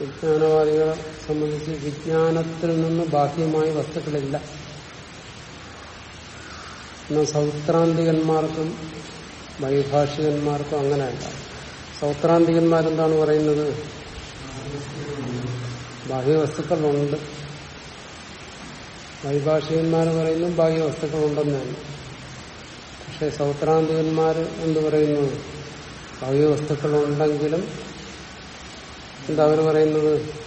വിജ്ഞാനവാദികളെ സംബന്ധിച്ച് വിജ്ഞാനത്തിൽ നിന്ന് ബാഹ്യമായ വസ്തുക്കളില്ല. എന്നാൽ സൗത്രാന്തികന്മാർക്കും വൈഭാഷികന്മാർക്കും അങ്ങനെയല്ല. സൗത്രാന്തികന്മാരെന്താണ് പറയുന്നത്? ബാഹ്യവസ്തുക്കളുണ്ട് വൈഭാഷികന്മാർ പറയുന്നു ബാഹ്യവസ്തുക്കളുണ്ടെന്നാണ് പക്ഷെ സൗത്രാന്തികന്മാർ എന്ത് പറയുന്നു? ബാഹ്യവസ്തുക്കളുണ്ടെങ്കിലും എന്താ അവർ പറയുന്നത്.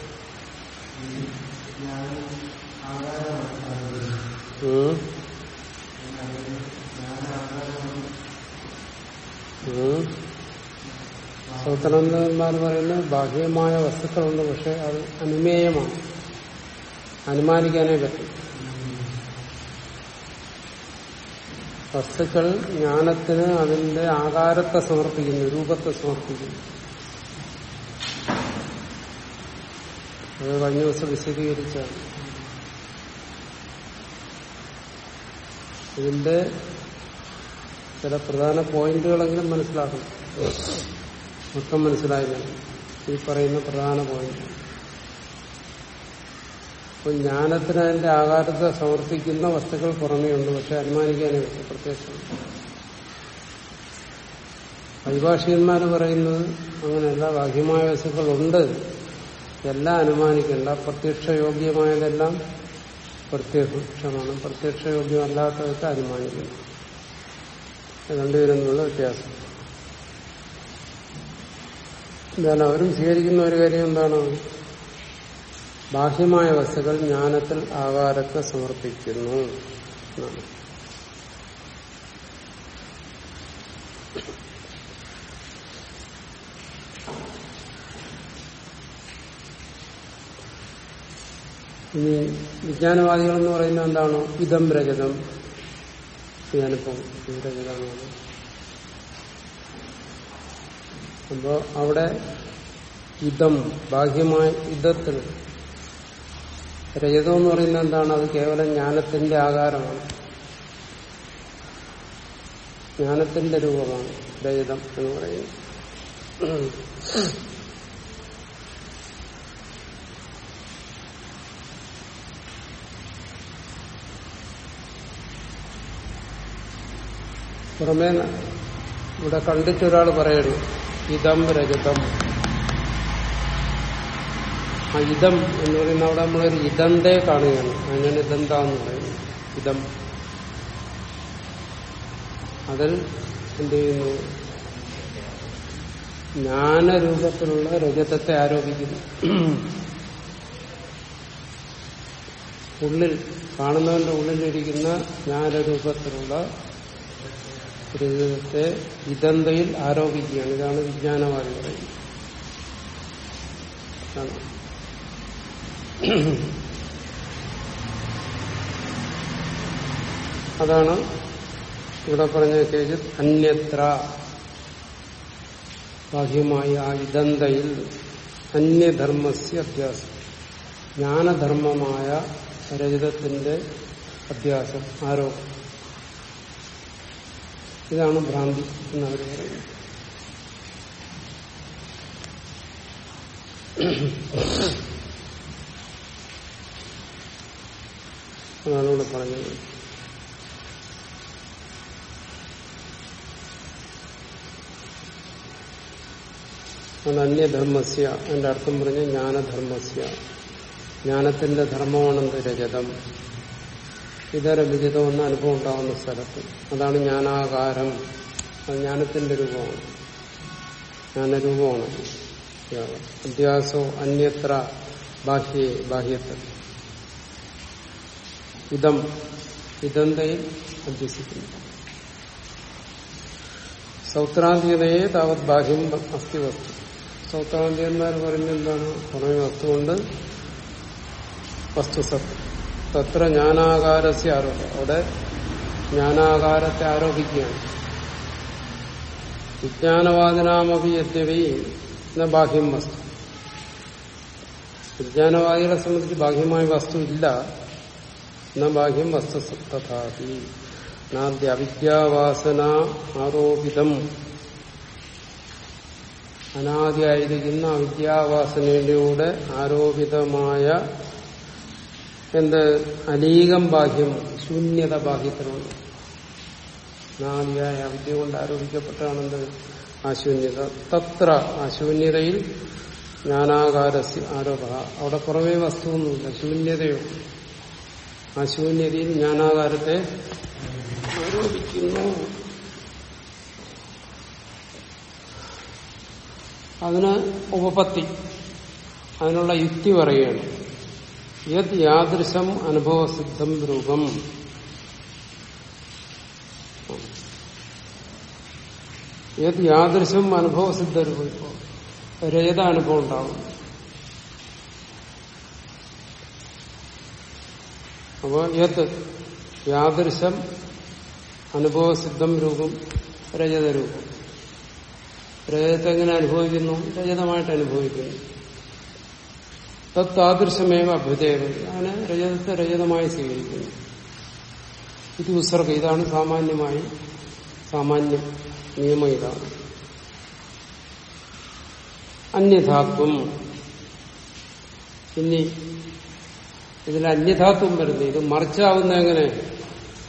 സൗത്രാന്തികന്മാർ പറയുന്നത് ബാഹ്യമായ വസ്തുക്കളുണ്ട് പക്ഷെ അത് അനുമേയമാണ്. അനുമാനിക്കാനേ പറ്റും. വസ്തുക്കൾ ജ്ഞാനത്തിന് അതിന്റെ ആകാരത്തെ സമർപ്പിക്കുന്നു രൂപത്തെ സമർപ്പിക്കുന്നു. അത് കഴിഞ്ഞ ദിവസം വിശദീകരിച്ചാണ്. ഇതിന്റെ ചില പ്രധാന പോയിന്റുകളെങ്കിലും മനസ്സിലാക്കണം. മൊത്തം മനസ്സിലായില്ല ഈ പറയുന്ന പ്രധാന പോയിന്റ്. അപ്പൊ ജ്ഞാനത്തിന് അതിന്റെ ആകാരത്തെ സമർപ്പിക്കുന്ന വസ്തുക്കൾ പുറമേയുണ്ട് പക്ഷെ അനുമാനിക്കാനേ പറ്റും പ്രത്യേകം അഭിഭാഷകന്മാര് പറയുന്നത് അങ്ങനെയല്ല ബാഹ്യമായ വസ്തുക്കളുണ്ട് എല്ലാം അനുമാനിക്കണ്ട. പ്രത്യക്ഷയോഗ്യമായതെല്ലാം പ്രത്യക്ഷമാണ്. പ്രത്യക്ഷയോഗ്യമല്ലാത്തതൊക്കെ അനുമാനിക്കണം. രണ്ടുപേരെന്നുള്ള വ്യത്യാസം. എന്താണ് അവരും സ്വീകരിക്കുന്ന ഒരു കാര്യം എന്താണ്? ബാഹ്യമായ വസ്തുക്കൾ ജ്ഞാനത്തിൽ ആകാരത്തെ സമർപ്പിക്കുന്നു എന്നാണ്. ഇനി വിജ്ഞാനവാദികൾ എന്ന് പറയുന്നത് എന്താണ്? ഇതം രജതം. ഞാനിപ്പം രജതമാണ്. അപ്പോ അവിടെ ഇതം ബാഹ്യമായ ഇതത്തിൽ രജതം എന്ന് പറയുന്നത് എന്താണ്? അത് കേവലം ജ്ഞാനത്തിന്റെ ആകാരമാണ്. ജ്ഞാനത്തിന്റെ രൂപമാണ് രജതം എന്ന് പറയുന്നത്. പുറമേ ഇവിടെ കണ്ടിട്ടൊരാൾ പറയണം ഇതം രജതം. ആ ഇതം എന്ന് പറയുന്ന അവിടെ നമ്മളൊരു ഇതന്തേ കാണുകയാണ്. അതിനാണ് ഇതന്താന്ന് പറയുന്നു ഇതം. അതിൽ എന്ത് ചെയ്യുന്നു? ജ്ഞാനരൂപത്തിലുള്ള രജതത്തെ ആരോപിക്കുന്നു. ഉള്ളിൽ കാണുന്നവന്റെ ഉള്ളിലിരിക്കുന്ന ജ്ഞാനരൂപത്തിലുള്ള രജതത്തെ ഇതന്തയിൽ ആരോപിക്കുകയാണ്. ഇതാണ് വിജ്ഞാനവാദി പറയുന്നത് അതാണ്. ഇവിടെ പറഞ്ഞ കേസ് അന്യത്ര ബാഹ്യമായ ആ ഇതന്തയിൽ അന്യധർമ്മസ്യ അഭ്യാസം. ജ്ഞാനധർമ്മമായ രജതത്തിന്റെ അഭ്യാസം ആരോപണം. ഇതാണ് ഭ്രാന്തി എന്നവർ പറയുന്നത്. അതാണ് ഇവിടെ പറഞ്ഞത് അത് അന്യധർമ്മസ്യ എന്റെ അർത്ഥം പറഞ്ഞ ജ്ഞാനധർമ്മസ്യ. ജ്ഞാനത്തിന്റെ ധർമ്മമാണെന്ത് രജതം. ഇതര വിജിതം എന്ന അനുഭവം ഉണ്ടാകുന്ന സ്ഥലത്ത്. അതാണ് ജ്ഞാനാകാരം. അത് ജ്ഞാനത്തിന്റെ രൂപമാണ്. ജ്ഞാനരൂപമാണ്. അധ്യാസോ അന്യത്ര ബാഹ്യേ ബാഹ്യത്തെ. ഇതം ഇതന്തയിൽ അഭ്യസിക്കുന്നു. സൗത്രാന്തികതയെ താവത് ബാഹ്യം അസ്ഥി വസ്തു. സൗത്രാന്തികന്മാർ പറയുന്ന എന്താണ്? പുറമെ വസ്തുകൊണ്ട് വസ്തുസത്ത്. തത്ര ജ്ഞാനാകാരസ്യ ആരോപം അവിടെ ജ്ഞാനാകാരത്തെ ആരോപിക്കുകയാണ്. വിജ്ഞാനവാദിനാമപി യജ്ഞവി എന്ന ബാഹ്യം വസ്തു. വിജ്ഞാനവാദികളെ സംബന്ധിച്ച് ബാഹ്യമായ വസ്തു ഇല്ല. എന്ന ബാഹ്യം വസ്തു തഥാപി നാദ്യ അവിദ്യാവാസന ആരോപിതം. അനാദിയായിരിക്കുന്ന അവിദ്യാവാസനയിലൂടെ ആരോപിതമായ എന്ത്? അനീകം ബാഹ്യം ശൂന്യത ബാഹ്യത്തിലുണ്ട് നാവിയായ വിദ്യ കൊണ്ട് ആരോപിക്കപ്പെട്ടാണെന്ത്? ആ ശൂന്യത തത്ര ആ ശൂന്യതയിൽ ജ്ഞാനാകാരസ്യ ആരോപ അവിടെ പുറമേ വസ്തുവൊന്നുമില്ല ശൂന്യതയോ. ആ ശൂന്യതയിൽ ജ്ഞാനാകാരത്തെ ആരോപിക്കുന്നു. അതിന് ഉപപത്തി. അതിനുള്ള യുക്തി പറയുകയാണ്. യത് യാദൃശം അനുഭവസിദ്ധം രൂപം. യത് യാദൃശം അനുഭവസിദ്ധ രൂപം. ഇപ്പോ രജത അനുഭവം ഉണ്ടാവും അപ്പോ യത് യാദൃശം അനുഭവസിദ്ധം രൂപം രജത രൂപം. രജതത്തെ എങ്ങനെ അനുഭവിക്കുന്നു? രജതമായിട്ട് അനുഭവിക്കുന്നു. തത്താദൃശമേവ അഭ്യുദയം അങ്ങനെ രജതത്തെ രജതമായി സ്വീകരിക്കുന്നു. ഇത് ഉസർഗ ഇതാണ് സാമാന്യമായി സാമാന്യം നിയമം ഇതാണ്. അന്യഥാത്വം ഇനി ഇതിൽ അന്യഥാത്വം വരുന്നത് ഇത് മറിച്ചാവുന്ന എങ്ങനെ?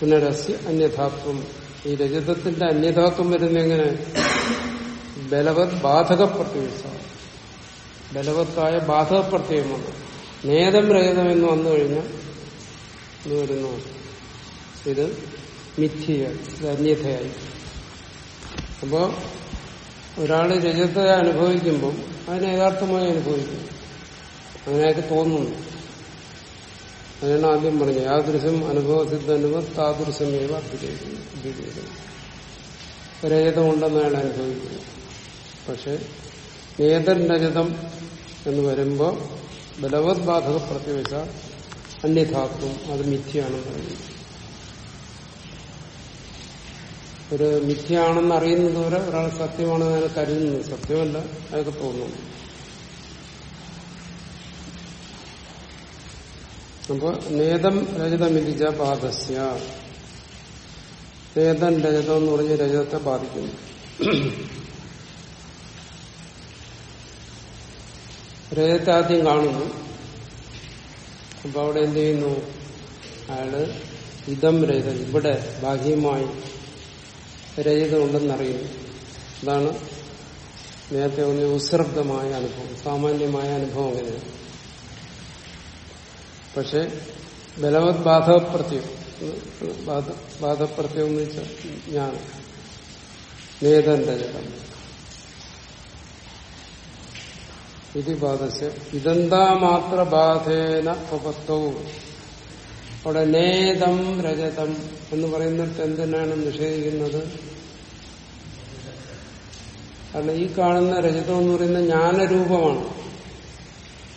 പുനരസ്യ അന്യഥാത്വം ഈ രജതത്തിന്റെ അന്യഥാത്വം വരുന്ന എങ്ങനെ? ബലവത് ബാധക പ്രത്യേക ബലവത്തായ ബാധക പ്രത്യയം വന്നു നേതം രഹിതം എന്ന് വന്നു കഴിഞ്ഞാൽ ഇത് വരുന്നു. ഇത് മിഥ്യയായി അന്യഥയായി. അപ്പോ ഒരാൾ രജത്തെ അനുഭവിക്കുമ്പോൾ അതിനെ യഥാർത്ഥമായി അനുഭവിക്കും. അങ്ങനെയൊക്കെ തോന്നുന്നു. അതിനാണ് ആദ്യം പറഞ്ഞത്. യാദൃശ്യം അനുഭവസിദ്ധ അനുഭവം താദൃശമേവ അഭിനയിക്കുന്നു രജതമുണ്ടെന്ന് അയാൾ അനുഭവിക്കുന്നു പക്ഷെ നേതൻ രജതം എന്ന് വരുമ്പോൾ ബലവത് ബാധക പ്രത്യവശ അന്യഥാത്വം അത് മിഥ്യയാണെന്ന് പറയുന്നു ഒരു മിഥ്യയാണെന്ന് അറിയുന്നത് വരെ ഒരാൾ സത്യമാണെന്ന് അതിനെ കരുതുന്നു. സത്യമല്ല അതൊക്കെ തോന്നുന്നു അപ്പൊ നേതം രജതമിരിച്ച ബാധസ്യ. നേതം രജതം എന്ന് പറഞ്ഞ് രജതത്തെ ബാധിക്കുന്നു. രജത്തെ ആദ്യം കാണുന്നു. അപ്പൊ അവിടെ എന്ത് ചെയ്യുന്നു? അയാൾ ഇതം രഹിതം ഇവിടെ ബാഹ്യമായി രജതമുണ്ടെന്നറിയുന്നു അതാണ് നേരത്തെ പറഞ്ഞ ഉസൃബ്ദമായ അനുഭവം സാമാന്യമായ അനുഭവം അങ്ങനെയാണ്. പക്ഷെ ബലവത് ബാധപ്രത്യം ബാധപ്രത്യം എന്ന് വെച്ചാൽ ഞാൻ നേതന്റെ രജതം ഇത് ബാധേന രജതം എന്ന് പറയുന്നിടത്ത് എന്തിനാണ് നിഷേധിക്കുന്നത്? കാരണം ഈ കാണുന്ന രജതം എന്ന് പറയുന്ന ജ്ഞാനരൂപമാണ്.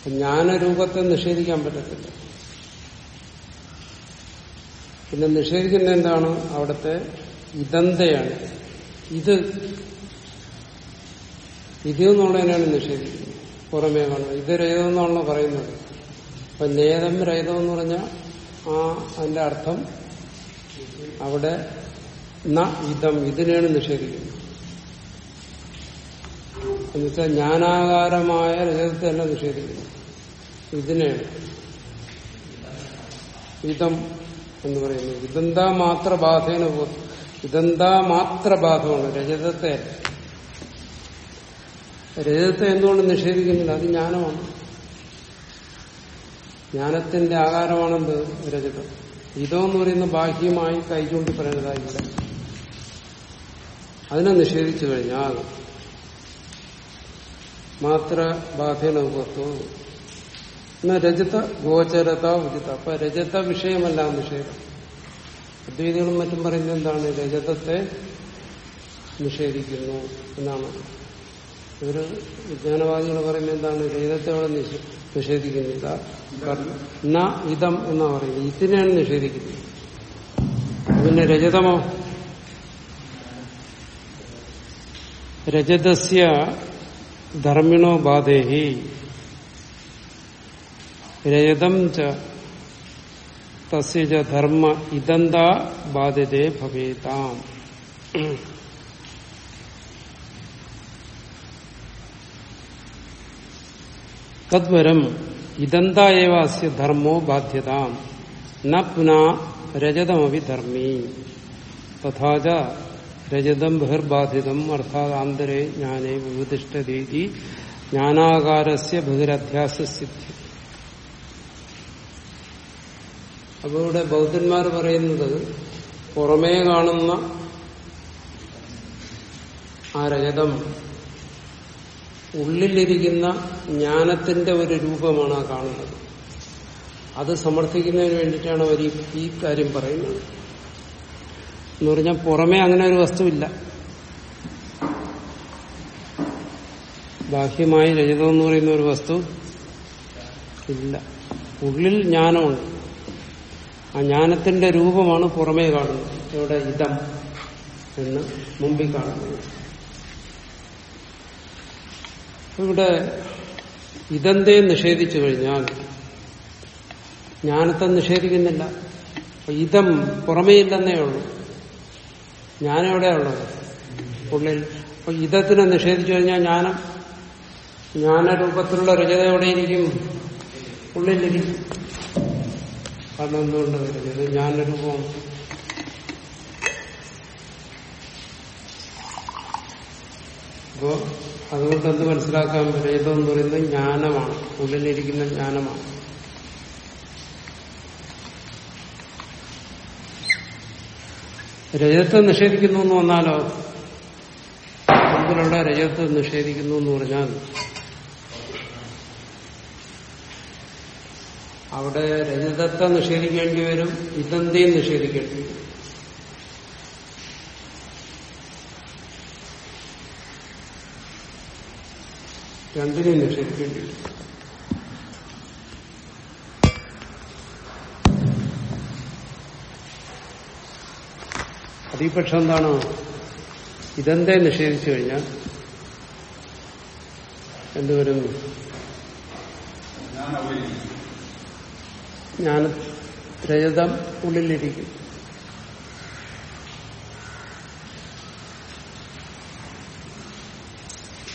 ജ്ഞാനരൂപത്തെ നിഷേധിക്കാൻ പറ്റത്തില്ല. പിന്നെ നിഷേധിക്കുന്ന എന്താണ്? അവിടുത്തെ ഇതന്തയാണ് ഇത്. ഇത് എന്നുള്ളതിനാണ് നിഷേധിക്കുന്നത്. പുറമേ കാണുന്നത്. ഇത് രഹിതം എന്നാണല്ലോ പറയുന്നത്. അപ്പൊ നേതം രഹിതം എന്ന് പറഞ്ഞാൽ ആ അതിന്റെ അർത്ഥം അവിടെ ന ഇതം ഇതിനെയാണ് നിഷേധിക്കുന്നത്. എന്നുവെച്ചാൽ ജ്ഞാനാകാരമായ രജതത്തെ അല്ല നിഷേധിക്കുന്നു. ഇതിനെയാണ്. ഇതം എന്ന് പറയുന്നത്. ഇതെന്താ മാത്ര ബാധേന ഇതെന്താ മാത്ര ബാധമാണ് രജതത്തെ രജതത്തെ എന്തുകൊണ്ട് നിഷേധിക്കുന്നില്ല? അത് ജ്ഞാനമാണ്. ജ്ഞാനത്തിന്റെ ആകാരമാണെന്ത്? രജതം ഇതോ എന്ന് പറയുന്ന ബാഹ്യമായി കൈകൊണ്ട് പറയുന്നതായില്ല അതിനെ നിഷേധിച്ചു കഴിഞ്ഞാൽ മാത്ര ബാധേന ഉപത്തു എന്നാ രജത ഗോചരത ഉചിത. അപ്പൊ രജത വിഷയമല്ല നിഷേധം. അദ്വൈതികളും മറ്റും പറയുന്നത് എന്താണ്? രജതത്തെ നിഷേധിക്കുന്നു എന്നാണ്. ഇവർ വിജ്ഞാനവാദികൾ പറയുന്നത് എന്താണ്? രജതത്തെ അവിടെ നിഷേധിക്കുന്നില്ല. ന ഇതം എന്നാ പറയുന്നത്? ഇതിനെയാണ് നിഷേധിക്കുന്നത്. പിന്നെ രജതമോ? രജതസ്യ ധർമ്മിണോ ബാധേഹി. രജതം ച തസ്യ ധർമ്മ ഇതന്താ ബാധ്യതേ ഭവേതാം. തദ്വരം ഇതന്തായവ അസ്യ ധർമ്മോ ബാധ്യത ന പുനാ രജതമവി ധർമ്മി തഥാച രജതം ബഹിർബാധിതം അർത്ഥാത് ആന്തരേ ജ്ഞാനേ വിവതിഷ്ഠതീതി ജ്ഞാനാകാരസ്യ ബഹിരധ്യാസ സിദ്ധി അപ്പോൾ ഇവിടെ ബൗദ്ധന്മാർ പറയുന്നത് പുറമേ കാണുന്ന ആ രജതം ഉള്ളിലിരിക്കുന്ന ജ്ഞാനത്തിന്റെ ഒരു രൂപമാണ് ആ കാണുന്നത്. അത് സമർത്ഥിക്കുന്നതിന് വേണ്ടിയിട്ടാണ് അവർ ഈ- കാര്യം പറയുന്നത്. എന്ന് പറഞ്ഞാൽ പുറമേ അങ്ങനെ ഒരു വസ്തുവില്ല. ബാഹ്യമായി രജതം എന്ന് പറയുന്ന ഒരു വസ്തു ഇല്ല. ഉള്ളിൽ ജ്ഞാനമുണ്ട്. ആ ജ്ഞാനത്തിന്റെ രൂപമാണ് പുറമേ കാണുന്നത്. ഇവിടെ ഇതം എന്ന് മുമ്പിൽ കാണുന്നത്. ഇവിടെ ഇതന്തേ നിഷേധിച്ചു കഴിഞ്ഞാൽ ജ്ഞാനത്തെ നിഷേധിക്കുന്നില്ല. ഇതം പുറമേ ഇല്ലെന്നേ ഉള്ളൂ. ജ്ഞാനം എവിടെയുള്ളത് ഉള്ളിൽ. അപ്പൊ ഇതത്തിനെ നിഷേധിച്ചു കഴിഞ്ഞാൽ ജ്ഞാനം ജ്ഞാനരൂപത്തിലുള്ള രചന എവിടെയിരിക്കും ഉള്ളിലിരിക്കും. കാരണം എന്തുകൊണ്ട് ഇത് ജ്ഞാനരൂപമാണ് അപ്പോ അതുകൊണ്ട് എന്ത് മനസ്സിലാക്കാൻ പ്രേതം എന്ന് പറയുന്നത് ജ്ഞാനമാണ്. ഉള്ളിലിരിക്കുന്ന ജ്ഞാനമാണ്. രജത്വം നിഷേധിക്കുന്നു എന്ന് വന്നാലോ? മുമ്പിലുള്ള രജത്വം നിഷേധിക്കുന്നു എന്ന് പറഞ്ഞാൽ അവിടെ രജതത്തെ നിഷേധിക്കേണ്ടി വരും ഇതന്തയും നിഷേധിക്കേണ്ടി വരും. രണ്ടിനെയും നിഷേധിക്കേണ്ടി വരും. അതീപക്ഷം എന്താണ്? ഇതെന്തേ നിഷേധിച്ചു കഴിഞ്ഞാൽ എന്തുവരും ഞാൻ രജതം ഉള്ളിലിരിക്കും.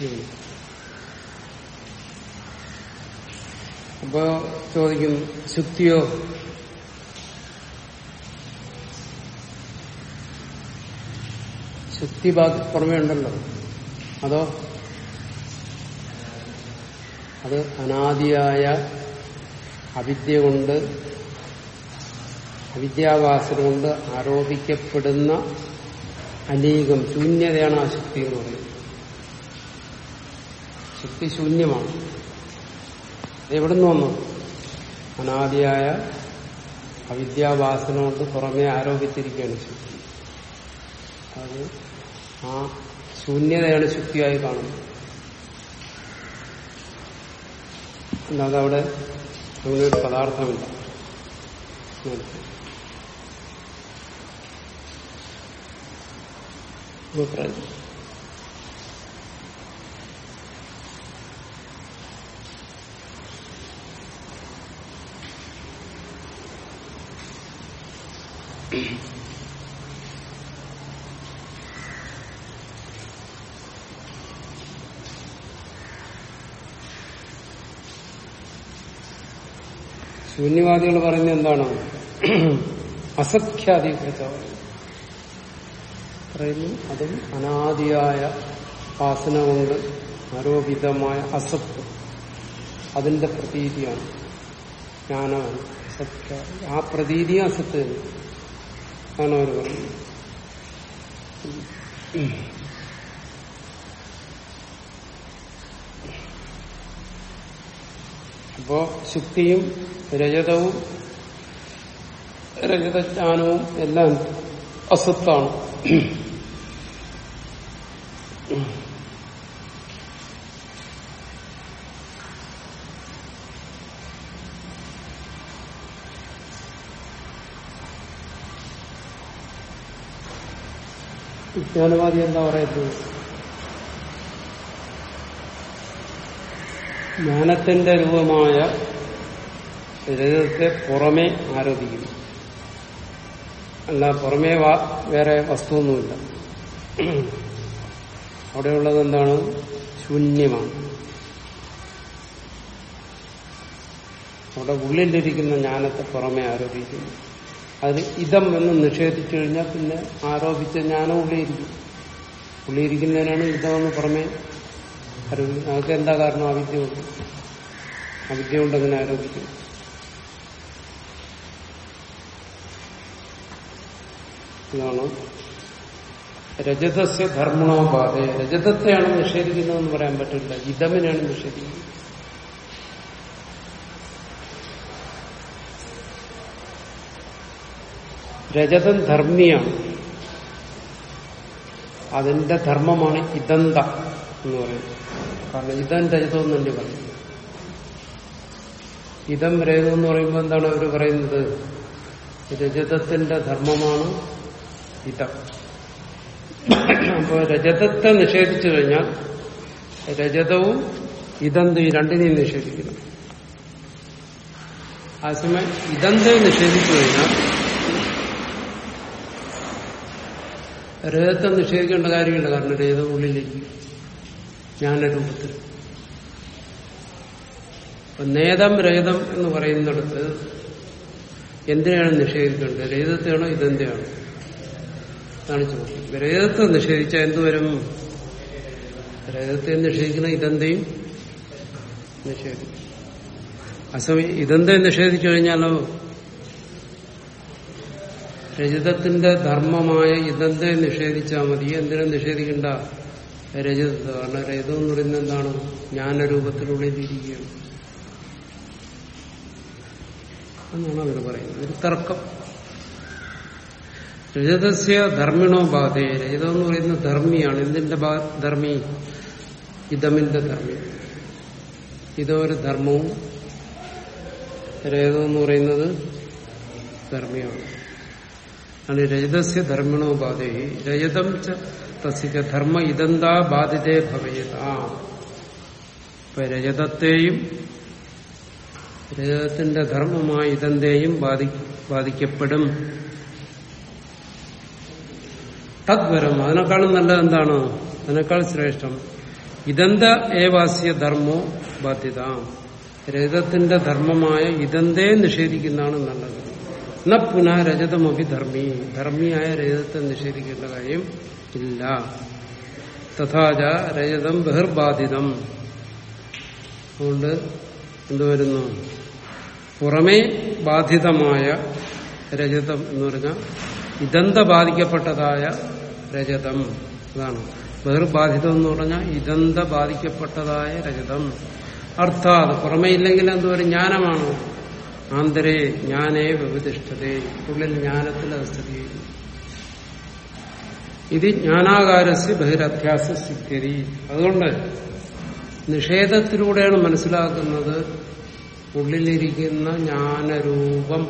ഉം. അപ്പോ ചോദിക്കും ശുക്തിയോ ശുക്തി പുറമേ ഉണ്ടല്ലോ. അതോ? അത് അനാദിയായ അവിദ്യ കൊണ്ട് അവിദ്യാവാസന കൊണ്ട് ആരോപിക്കപ്പെടുന്ന അനേകം ശൂന്യതയാണ് ആ ശക്തി എന്ന് പറയുന്നത്. ശക്തി ശൂന്യമാണ്. എവിടുന്ന് വന്നു? അനാദിയായ അവിദ്യാവാസന പുറമെ ആരോപിച്ചിരിക്കുകയാണ് ശുദ്ധി. അത് ആ ശൂന്യതയാണ് ശുദ്ധിയായി കാണുന്നത്. അല്ലാതെ അവിടെ അങ്ങനെ ഒരു പദാർത്ഥമില്ല. അഭിപ്രായം ശൂന്യവാദികൾ പറയുന്നത് എന്താണ്? അസഖ്യാതിയെ പറയുന്നു അതും അനാദിയായ വാസന കൊണ്ട് ആരോപിതമായ അസത്ത്. അതിന്റെ പ്രതീതിയാണ്. ജ്ഞാനമാണ് സത്യ ആ പ്രതീതി അസത്ത് ആണ് അവർ പറയുന്നത് അപ്പോ ശുക്തിയും രജതവും രജതജ്ഞാനവും എല്ലാം അസത്താണ് വിജ്ഞാനവാദി എന്താ പറയുന്നത്? ജ്ഞാനത്തിന്റെ രൂപമായ ശരീരത്തെ പുറമെ ആരോപിക്കുന്നു. അല്ല പുറമേ വേറെ വസ്തുവൊന്നുമില്ല. അവിടെയുള്ളത് എന്താണ്? ശൂന്യമാണ്. അവിടെ ഉള്ളിലിരിക്കുന്ന ജ്ഞാനത്തെ പുറമെ ആരോപിക്കുന്നു. അതിന് ഇതം എന്ന് നിഷേധിച്ചു കഴിഞ്ഞാൽ പിന്നെ ആരോപിച്ച ജ്ഞാനം ഉള്ളിയിരിക്കും. ഉള്ളിയിരിക്കുന്നതിനാണ് ഇതമെന്ന് പുറമെ അതൊക്കെ എന്താ കാരണം? അവിദ്യ കൊണ്ട് അവിദ്യ കൊണ്ട് അങ്ങനെ ആരോപിക്കും. ഇതാണ് രജതസ്യ ധർമ്മണോപാധ രജതത്തെയാണ് നിഷേധിക്കുന്നതെന്ന് പറയാൻ പറ്റില്ല. ഇതമിനാണ് നിഷേധിക്കുന്നത്. രജതം ധർമ്മിയാണ് അതിന്റെ ധർമ്മമാണ് ഇതന്ത എന്ന് പറയുന്നത്. കാരണം ഇതം രജതം തന്നെ പറയും. ഇതം രജതം എന്ന് പറയുമ്പോൾ എന്താണ് അവർ പറയുന്നത്? രജതത്തിന്റെ ധർമ്മമാണ് ഇതം അപ്പോൾ രജതത്തെ നിഷേധിച്ചു കഴിഞ്ഞാൽ രജതവും ഇതന്ത ഈ രണ്ടിനെയും നിഷേധിക്കുന്നു. അതേസമയം ഇതന്തെ നിഷേധിച്ചു കഴിഞ്ഞാൽ രജതത്തെ നിഷേധിക്കേണ്ട കാര്യമില്ല കാരണം രജതം ഉള്ളിലേക്ക് രൂപത്തിൽ. നേതം രഹിതം എന്ന് പറയുന്നിടത്ത് എന്തിനാണ് നിഷേധിക്കേണ്ടത്? രഹിതത്തെയാണോ ഇതെന്തെയാണോ? അതാണ് ചോദ്യം. രഹിതത്തെ നിഷേധിച്ചാൽ എന്തുവരും രഹിതത്തെ നിഷേധിക്കുന്ന ഇതെന്തെയും നിഷേധിക്കും. അസമയം ഇതെന്തേ നിഷേധിച്ചു കഴിഞ്ഞാലോ? രജതത്തിന്റെ ധർമ്മമായ ഇതന്തെ നിഷേധിച്ചാൽ മതി? എന്തിനും നിഷേധിക്കണ്ട? രജത കാരണം രജതം എന്ന് പറയുന്നത് എന്താണ്? ജ്ഞാനരൂപത്തിനുള്ളിലിരിക്കുകയാണ് എന്നാണ് അവർ പറയുന്നത്. ഒരു തർക്കം. രജതസ്യ ധർമ്മിണോ ബാധയെ രജതം എന്ന് പറയുന്നത് ധർമ്മിയാണ്. എന്തിന്റെ ധർമ്മി? ഇതമിന്റെ ധർമ്മി. ഇതൊരു ധർമ്മവും. രജതം എന്ന് പറയുന്നത് ധർമ്മിയാണ്. ആണ് രജതസ്യ ധർമ്മണോ ബാധേ രജതം തസ്യ ധർമ്മ ഇതെന്താ ബാധിതേ ഭവേത്. ആ. ഇപ്പൊ രജതത്തെയും രജതത്തിന്റെ ധർമ്മമായ ഇതെന്തേയും ബാധി ബാധിക്കപ്പെടും. തദ്വരം. അതിനേക്കാളും നല്ലത് എന്താണ്? അതിനേക്കാൾ ശ്രേഷ്ഠം. ഇതെന്ത ഏവാസ്യ ധർമ്മോ ബാധ്യത. രജതത്തിന്റെ ധർമ്മമായ ഇതെന്തേ നിഷേധിക്കുന്നതാണ് നല്ലത്. ന പുനഃ രജതമഭി ധർമ്മി ധർമ്മിയായ രജതത്തെ നിഷേധിക്കേണ്ട കാര്യം ഇല്ല. തഥാച രജതം ബഹിർബാധിതം. അതുകൊണ്ട് എന്തുവരുന്നു പുറമേ ബാധിതമായ രജതം എന്ന് പറഞ്ഞാൽ ഇതന്ത ബാധിക്കപ്പെട്ടതായ രജതം അതാണ്. ബഹിർബാധിതം എന്ന് പറഞ്ഞാൽ ഇതന്ത ബാധിക്കപ്പെട്ടതായ രജതം അർത്ഥാത് പുറമേ ഇല്ലെങ്കിൽ എന്തുവരും ജ്ഞാനമാണ്? ആന്തരേ ജ്ഞാനേ വ്യവതിഷ്ഠതേ ഉള്ളിൽ ജ്ഞാനത്തിൽ അത് സ്ഥിതി ചെയ്യുന്നു ഇത് ജ്ഞാനാകാരസ്യ ബഹിരധ്യാസ സിദ്ധ്യതി അതുകൊണ്ട് നിഷേധത്തിലൂടെയാണ് മനസ്സിലാക്കുന്നത് ഉള്ളിലിരിക്കുന്ന ജ്ഞാനരൂപം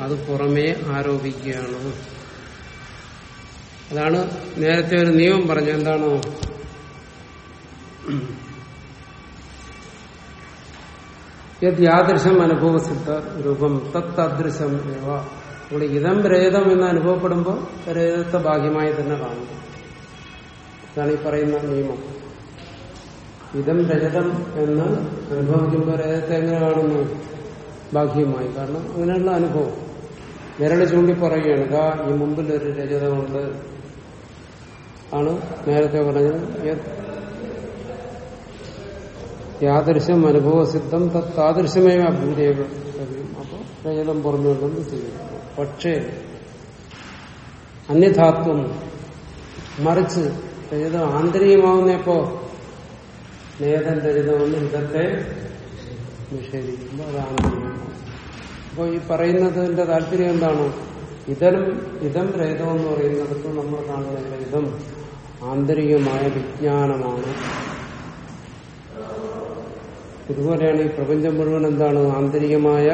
അത് പുറമേ ആരോപിക്കുകയാണ്. അതാണ് നേരത്തെ ഒരു നിയമം പറഞ്ഞു എന്താണോ? യത് യാദൃശം അനുഭവസിദ്ധ രൂപം തത് അദൃശം ഏവ ഇവിടെ ഇതം രേതം എന്ന് അനുഭവപ്പെടുമ്പോൾ രേതത്തെ ഭാഗ്യമായി തന്നെ കാണും. ഇതാണ് ഈ പറയുന്ന നിയമം. ഇതം രജതം എന്ന് അനുഭവിക്കുമ്പോൾ രജതത്തെ എങ്ങനെ കാണുന്നു? ഭാഗ്യമായി കാരണം അങ്ങനെയുള്ള അനുഭവം. വിരളി ചൂണ്ടി പറയുകയാണ് കാ ഈ മുമ്പിൽ ഒരു രജതമുണ്ട് ആണ് നേരത്തെ പറഞ്ഞത്. യത് യാദൃശം അനുഭവസിദ്ധം താദൃശ്യമേ അഭ്യുരേവ അപ്പോൾ രജതം പുറമേണ്ടെന്ന് സ്വീകരിക്കും പക്ഷേ അന്യഥാത്വം മറിച്ച് രജതം ആന്തരികമാവുന്നപ്പോ നേതം രജതമെന്ന് ഹിതത്തെ നിഷേധിക്കുമ്പോൾ അത് ആന്തരികമാണ് അപ്പോൾ ഈ പറയുന്നതിന്റെ താല്പര്യം എന്താണ്? ഇതം ഇതം രഹിതം എന്ന് പറയുന്നിടത്ത് നമ്മൾ കാണുന്ന രഹിതം ആന്തരികമായ വിജ്ഞാനമാണ്. ഇതുപോലെയാണ് ഈ പ്രപഞ്ചം മുഴുവൻ എന്താണ്? ആന്തരികമായ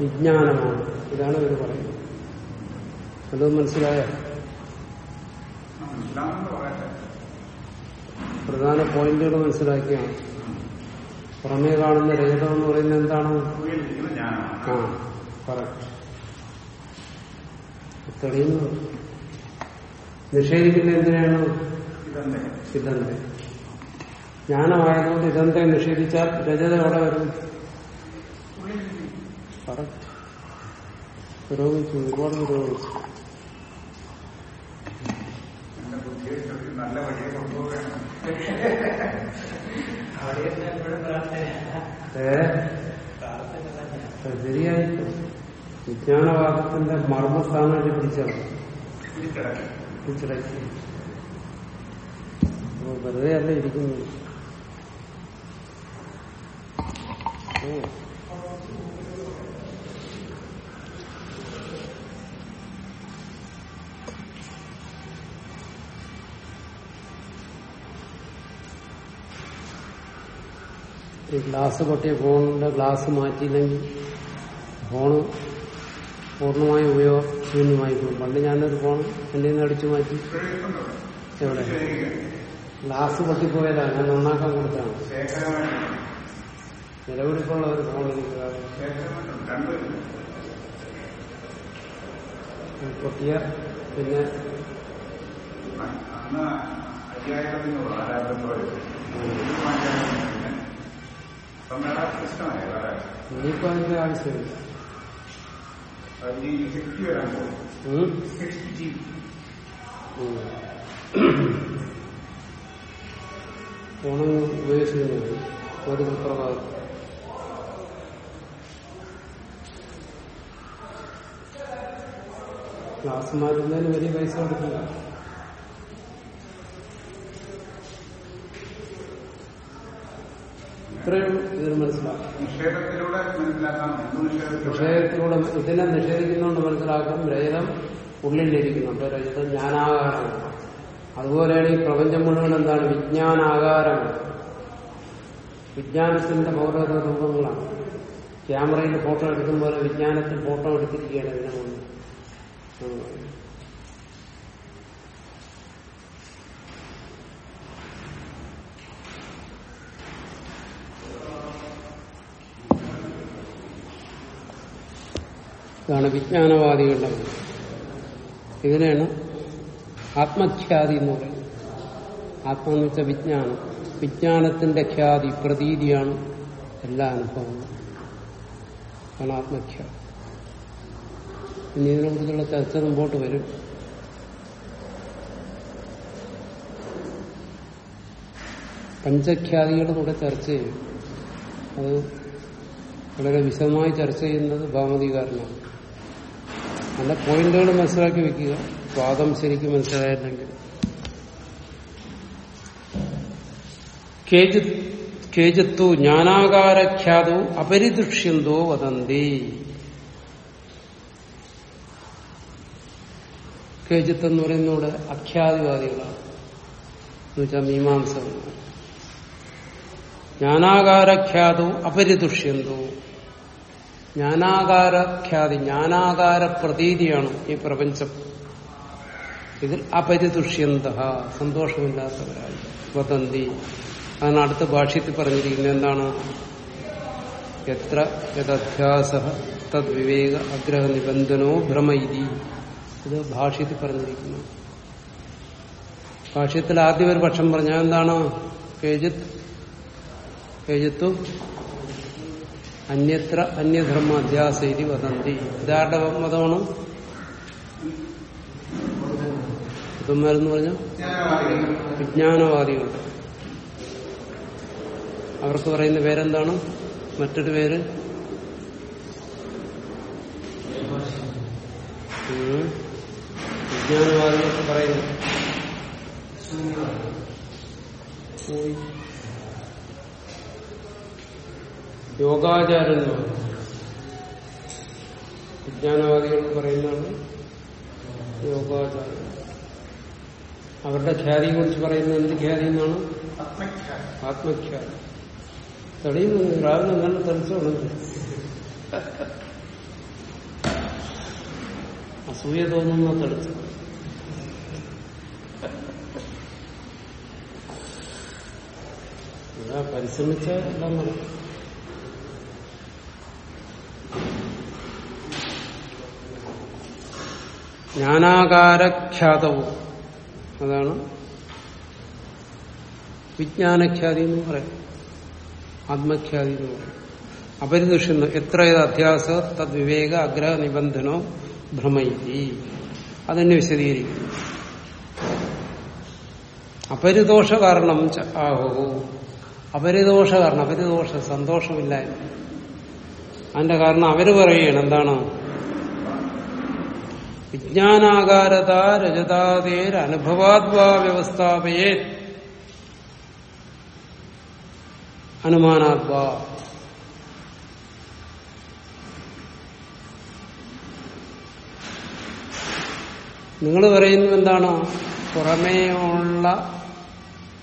വിജ്ഞാനമാണ്. ഇതാണ് ഇവർ പറയുന്നത്. അത് മനസ്സിലായ? പ്രധാന പോയിന്റുകൾ മനസ്സിലാക്കിയാണ്. പുറമേ കാണുന്ന രഹിതം എന്ന് പറയുന്നത് എന്താണ്? ആ കറക്റ്റ് തെളിയുന്നു. നിഷേധിക്കുന്ന എന്തിനാണ്? ഇതന്തെ ജ്ഞാനമായതുകൊണ്ട് ഇതന്തെ നിഷേധിച്ചാൽ രജത എവിടെ വരും? പുരോഗമിച്ചു ഒരുപാട് പുരോഗമിച്ചു. ശരിയായിട്ട് വിജ്ഞാനവാദത്തിന്റെ മർമ്മസ്ഥാനം പിടിച്ചാണ് ഇത് പിടിച്ചിടക്കി വെറുതെ അല്ല ഇരിക്കുന്നു. ഈ ഗ്ലാസ് പൊട്ടിയ ഫോണിന്റെ ഗ്ലാസ് മാറ്റിയില്ലെങ്കിൽ ഫോണ് പൂർണമായി ഉപയോഗശൂന്യമായി പോകും. പണ്ട് ഞാനൊരു ഫോൺ എന്റെ നിന്ന് അടിച്ചു മാറ്റി. എവിടെ? ഗ്ലാസ് പൊട്ടിപ്പോയതാണ് ഞാൻ നന്നാക്കാൻ കൊടുത്താണ് നിലവിളിപ്പുള്ള ഒരു ഫോൺ പൊട്ടിയ പിന്നെ? ഇനിയിപ്പോ അതിന്റെ ആവശ്യമില്ല. ഫോണ് ഉപയോഗിച്ചിരുന്നു. ഒരു പോകും ക്ലാസ് മാറ്റുന്നതിന് വലിയ പൈസ കൊടുക്കില്ല. ഇത്രയും ഇതിന് മനസ്സിലാക്കാം. നിഷേധത്തിലൂടെ ഇതിനെ നിഷേധിക്കുന്നുണ്ട് മനസ്സിലാക്കും. രഹിതം ഉള്ളിലിരിക്കുന്നുണ്ട്. രഹിതം ജ്ഞാനാകാരമാണ്. അതുപോലെയാണ് ഈ പ്രപഞ്ചം മുഴുവൻ എന്താണ്? വിജ്ഞാനാകാരമാണ്. വിജ്ഞാനത്തിന്റെ ഓരോരോ രൂപങ്ങളാണ്. ക്യാമറയിൽ ഫോട്ടോ എടുക്കുമ്പോൾ വിജ്ഞാനത്തിൽ ഫോട്ടോ എടുത്തിരിക്കുകയാണ് ഇതിനെ മുന്നിൽ ഉം. ഇതാണ് വിജ്ഞാനവാദികളുടെ. ഇതിനെയാണ് ആത്മഖ്യാതി എന്ന് പറയുന്നത്. ആത്മ എന്ന് വെച്ചാൽ വിജ്ഞാനം. വിജ്ഞാനത്തിന്റെ ഖ്യാതി പ്രതീതിയാണ് എല്ലാ ആണ് ആത്മഖ്യാതി. ഇനി ഇതിനെക്കുറിച്ചുള്ള ചർച്ച മുമ്പോട്ട് വരും. പഞ്ചഖ്യാതികളും കൂടെ ചർച്ച ചെയ്യും. അത് വളരെ വിശദമായി ചർച്ച ചെയ്യുന്നത് ഭാമതികാരനാണ് നല്ല പോയിന്റുകൾ മനസ്സിലാക്കി വെക്കുക. വാദം ശരിക്കും മനസ്സിലായില്ലെങ്കിൽ. കേജി കേജിത്തു ജ്ഞാനാകാരഖ്യാതോ അപരിദുഷ്യന്തോ വദന്തി. കേജിത്ത് എന്ന് പറയുന്ന ഇവിടെ അഖ്യാതിവാദികളാണ് എന്നുവെച്ചാൽ മീമാംസ. ജ്ഞാനാകാരഖ്യാതു അപരിതുഷ്യന്തു. ജ്ഞാനാകാരഖ്യാതി ജ്ഞാനാകാര പ്രതീതിയാണ് ഈ പ്രപഞ്ചം. ഇതിൽ അപരിതുഷ്യന്ത സന്തോഷമില്ലാത്തവരായി. വതന്തി. അതാണ് അടുത്ത ഭാഷ്യത്തിൽ പറഞ്ഞിരിക്കുന്നത്. എന്താണ്? എത്ര യഥ്യാസ തദ്വിവേക അഗ്രഹ നിബന്ധനോ ഭ്രമ ഇത്. ഭാഷ്യത്തിൽ പറഞ്ഞിരിക്കുന്നു. ഭാഷ്യത്തിൽ ആദ്യം ഒരു പക്ഷം പറഞ്ഞ. എന്താണ്? കേജിത്ത് കേജിത്തു. അന്യത്ര അന്യധർമ്മ അധ്യാസ ഇതി വദന്തി ഇതാരുടെ മതമാണ് പറഞ്ഞ? വിജ്ഞാനവാദികളുടെ അവർക്ക് പറയുന്ന പേരെന്താണ്? മറ്റൊരു പേര്? വിജ്ഞാനവാദികൾക്ക് പറയുന്നു. പോയി യോഗാചാരന്മാർ വിജ്ഞാനവാദികൾ പറയുന്നതാണ് യോഗാചാരം. അവരുടെ ഖ്യാതിയെ കുറിച്ച് പറയുന്നത് എന്ത് ഖ്യാതി എന്നാണ്? ആത്മഖ്യാതി. തെളിയുന്നു. രാവിലെ നല്ല തെളിച്ചോളും അസൂയ തോന്നുന്ന തെളിച്ചു ഇതാ പരിശ്രമിച്ച എല്ലാം നടക്കും ജ്ഞാനാകാരഖ്യാതവും. അതാണ് വിജ്ഞാനഖ്യാതി എന്ന് പറയും. ആത്മഖ്യാതി എന്ന് പറയും. അപരിദുഷിന്ന് എത്ര ഏത് അധ്യാസ തദ്വിവേക അഗ്രഹ നിബന്ധനോ ഭ്രമയിത്തി അതെന്നെ വിശദീകരിക്കുന്നു. അപരിദോഷ കാരണം ആഹോ. അപരിദോഷ കാരണം അപരിദോഷ സന്തോഷമില്ല. അതിന്റെ കാരണം അവർ പറയുകയാണ് എന്താണ്? വിജ്ഞാനാകാരത രജതാതേർ അനുഭവാത്വാ വ്യവസ്ഥാപയേ. അനുമാനാദ്വാ നിങ്ങൾ പറയുന്നത് എന്താണ്? പുറമേയുള്ള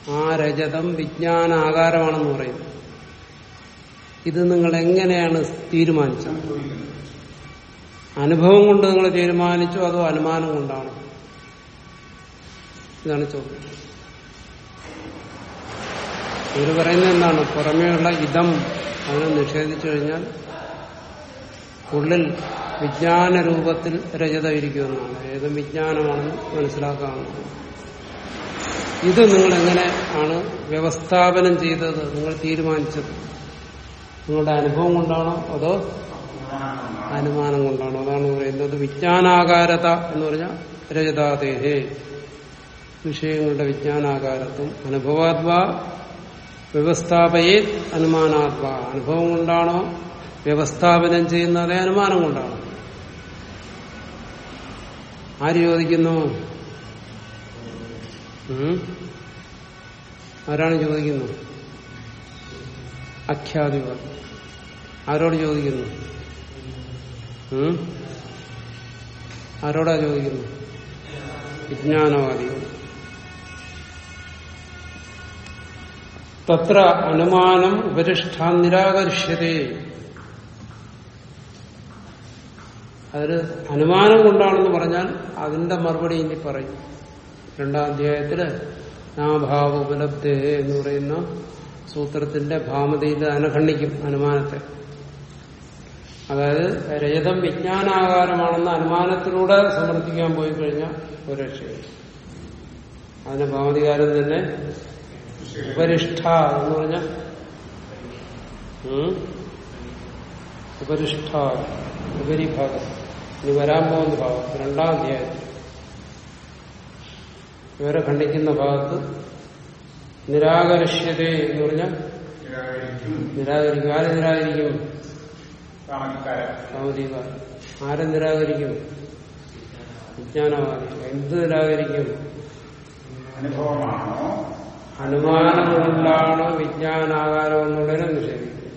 ആ രജതം വിജ്ഞാന ആകാരമാണെന്ന് പറയുന്നു. ഇത് നിങ്ങൾ എങ്ങനെയാണ് തീരുമാനിച്ചത്? അനുഭവം കൊണ്ട് നിങ്ങൾ തീരുമാനിച്ചു അതോ അനുമാനം കൊണ്ടാണ്? ഇതാണ് ചോദ്യം. ഇവർ പറയുന്നത് എന്താണ്? പുറമേയുള്ള ഇതം അതിനെ നിഷേധിച്ചു കഴിഞ്ഞാൽ ഉള്ളിൽ വിജ്ഞാന രൂപത്തിൽ രചത ഇരിക്കുമെന്നാണ്. ഏതും വിജ്ഞാനമാണെന്ന് മനസ്സിലാക്കാവുന്നതാണ്. ഇത് നിങ്ങൾ എങ്ങനെ ആണ് വ്യവസ്ഥാപനം ചെയ്തത്? നിങ്ങൾ തീരുമാനിച്ചത്? നിങ്ങളുടെ അനുഭവം കൊണ്ടാണോ? അതോ അനുമാനം കൊണ്ടാണോ? അതാണ് പറയുന്നത്. വിജ്ഞാനാകാരത എന്ന് പറഞ്ഞാൽ രജതാദേഹേ വിഷയങ്ങളുടെ വിജ്ഞാനാകാരത്വം. അനുഭവാത്വാ വ്യവസ്ഥാപയേ അനുമാനാത്വാ അനുഭവം കൊണ്ടാണോ? വ്യവസ്ഥാപനം ചെയ്യുന്നത് അനുമാനം കൊണ്ടാണോ? ആര് ചോദിക്കുന്നു? ആരാണ് ചോദിക്കുന്നത്? അഖ്യാതിവർ ആരോട് ചോദിക്കുന്നു? ആരോടാ ചോദിക്കുന്നു? വിജ്ഞാനവാദികൾ തത്ര അനുമാനം ഉപരിഷ്ഠാൻ നിരാകർഷ്യതേ അതിന് അനുമാനം കൊണ്ടാണെന്ന് പറഞ്ഞാൽ അതിന്റെ മറുപടി ഇനി പറയും. രണ്ടാം അധ്യായത്തിൽ നാഭാവ ഉപലബ്ധ എന്ന് പറയുന്ന സൂത്രത്തിന്റെ ഭാമതയിൽ അനുഖണ്ഡിക്കും ഖണ്ഡിക്കും അനുമാനത്തെ. അതായത് രജതം വിജ്ഞാനാകാരമാണെന്ന അനുമാനത്തിലൂടെ സമർത്ഥിക്കാൻ പോയി കഴിഞ്ഞ ഒരു അതിന് ഭാമതികാരൻ തന്നെ ഉപരിഷ്ഠ എന്ന് പറഞ്ഞ ഉപരിഷ്ഠ ഉപരിഭാഗം. ഇനി വരാൻ പോകുന്ന ഭാഗം രണ്ടാം അധ്യായത്തിൽ. ഇവരെ ഖണ്ഡിക്കുന്ന ഭാഗത്ത് നിരാകർഷ്യത എന്ന് പറഞ്ഞാൽ നിരാകരിക്കും. ആരെ നിരാകരിക്കും? സാമതികാരൻ ആരെ നിരാകരിക്കും? വിജ്ഞാനവാദി. എന്ത് നിരാകരിക്കും? അനുഭവമാണോ? അനുമാനം കൊണ്ടാണോ വിജ്ഞാനാകാരം എന്നുള്ളതിനെ നിഷേധിക്കും.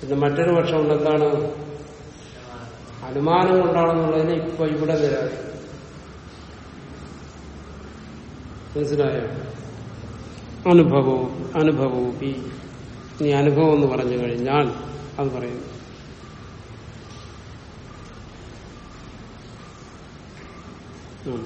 പിന്നെ മറ്റൊരു പക്ഷം എന്താണ് അനുമാനം കൊണ്ടാണെന്നുള്ളതിന് ഇപ്പൊ ഇവിടെ നിരാകരിക്കും. മനസ്സിലായോ അനുഭവവും അനുഭവവും ഈ നീ അനുഭവം എന്ന് പറഞ്ഞു കഴിഞ്ഞാൽ അത് പറയുന്നു ഉം.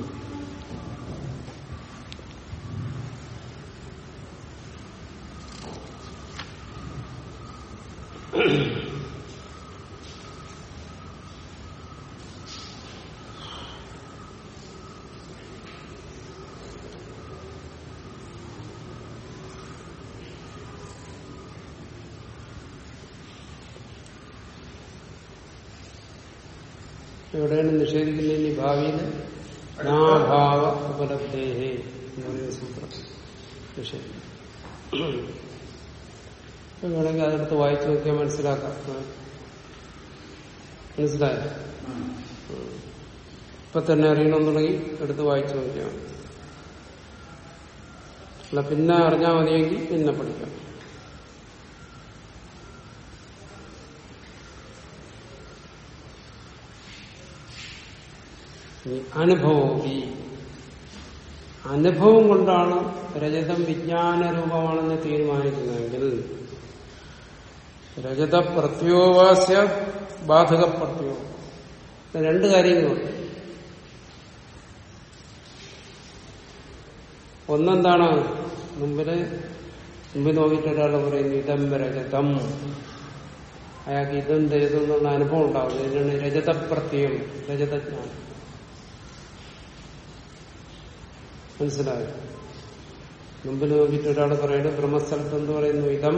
എവിടെയാണ് നിഷേധിക്കുന്നത് ഇനി ഭാവിയിൽ നാഭാവ ഉപലബ്ധേഹേ എന്ന് പറയുന്ന സൂത്രം നിഷേധിക്കും വേണമെങ്കിൽ അതെടുത്ത് വായിച്ചു നോക്കിയാൽ മനസ്സിലാക്കാം. മനസ്സിലായോ? ഇപ്പൊ തന്നെ അറിയണമെന്നുണ്ടെങ്കിൽ എടുത്ത് വായിച്ചു നോക്കിയാൽ അല്ല പിന്നെ അറിഞ്ഞാൽ മതിയെങ്കിൽ പിന്നെ പഠിക്കാം. ഈ അനുഭവോപി അനുഭവം കൊണ്ടാണ് രജതം വിജ്ഞാന രൂപമാണെന്ന് തീരുമാനിക്കുന്നതെങ്കിൽ രജത പ്രത്യോവാസ്യ ബാധക പ്രത്യോ രണ്ട് കാര്യങ്ങളുണ്ട്. ഒന്നെന്താണ്? മുമ്പിൽ മുമ്പിൽ നോക്കിയിട്ട് ഒരാൾ പറയുന്നു ഇതം രജതം. അയാൾക്ക് ഇതും രജതം എന്നുള്ള അനുഭവം ഉണ്ടാവും ഇതിനാണ് രജതപ്രത്യം രജതജ്ഞാനം. മനസ്സിലായോ? മുമ്പിൽ നോക്കിയിട്ട് ഒരാൾ പറയുന്നത് ബ്രഹ്മസ്ഥലത്ത് എന്ന് പറയുന്നു ഇതം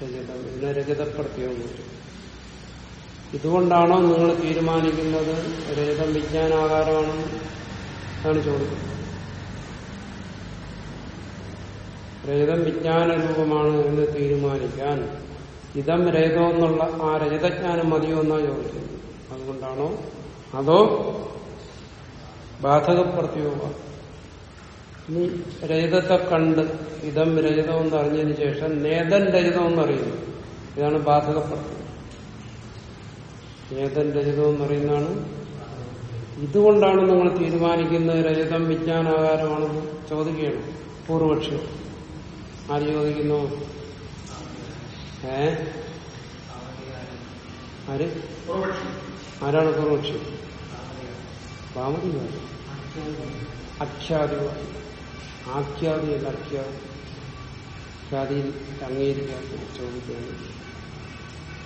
രജതം. ഇതിനെ പറയും ഇതുകൊണ്ടാണോ നിങ്ങൾ തീരുമാനിക്കുന്നത്? രജതം വിജ്ഞാനാകാരമാണ് എന്നാണ് ചോദിക്കുന്നത്. രജതം വിജ്ഞാന രൂപമാണ് എന്ന് തീരുമാനിക്കാൻ ഇതം രജതം എന്നുള്ള ആ രജതജ്ഞാനം മതിയോ എന്നാണ് ചോദിക്കുന്നത് അതുകൊണ്ടാണോ? അതോ ബാധകപ്രത്യോഗ ഇനി രഹിതത്തെ കണ്ട് ഇതം രഹിതമെന്ന് എന്ന് അറിഞ്ഞതിന് ശേഷം നേതൻ എന്ന് അറിയുന്നു. ഇതാണ് ബാധകപ്രത്യോഗം നേതൻ രജതം എന്നറിയുന്നതാണ് ഇതുകൊണ്ടാണ് നിങ്ങൾ തീരുമാനിക്കുന്നത് രഹിതം വിജ്ഞാനാകാരമാണെന്ന് ചോദിക്കുകയാണ് പൂർവപക്ഷി. ആര് ചോദിക്കുന്നു? ഏ? ആര്? പൂർവക്ഷി ആരാണ് പൂർവപക്ഷി? അഖ്യാതിവാദി ആഖ്യാതിയല്ല അഖ്യാതി അംഗീകരിക്കാത്ത ചോദിക്കുകയാണ്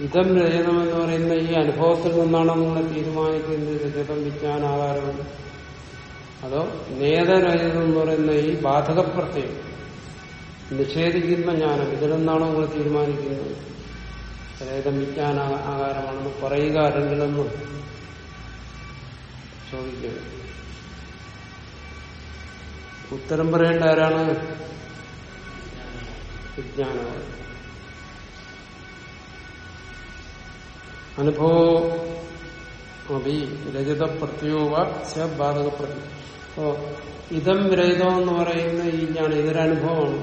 ഇതം രചനം എന്ന് പറയുന്ന ഈ അനുഭവത്തിൽ നിന്നാണോ നിങ്ങൾ തീരുമാനിക്കുന്നത് വിജ്ഞാന വിജ്ഞാനാകാരമെന്ന് അതോ നേതരചതം എന്ന് പറയുന്ന ഈ ബാധകപ്രത്യം നിഷേധിക്കുന്ന ജ്ഞാനം ഇതിൽ നിന്നാണോ നിങ്ങൾ തീരുമാനിക്കുന്നത്. രചതം വിജ്ഞാന ആകാരമാണെന്ന് പറയുക ആരെങ്കിലെന്നും ചോദിക്കുകയാണ് ഉത്തരം പറയേണ്ട ആരാണ്? വിജ്ഞാനവാദി അനുഭവ അഭി രജത പ്രത്യോവ ബാധക പ്രതി അപ്പോ ഇതം രജതം എന്ന് പറയുന്ന ഈ ജ്ഞാനം ഇതൊരനുഭവമാണ്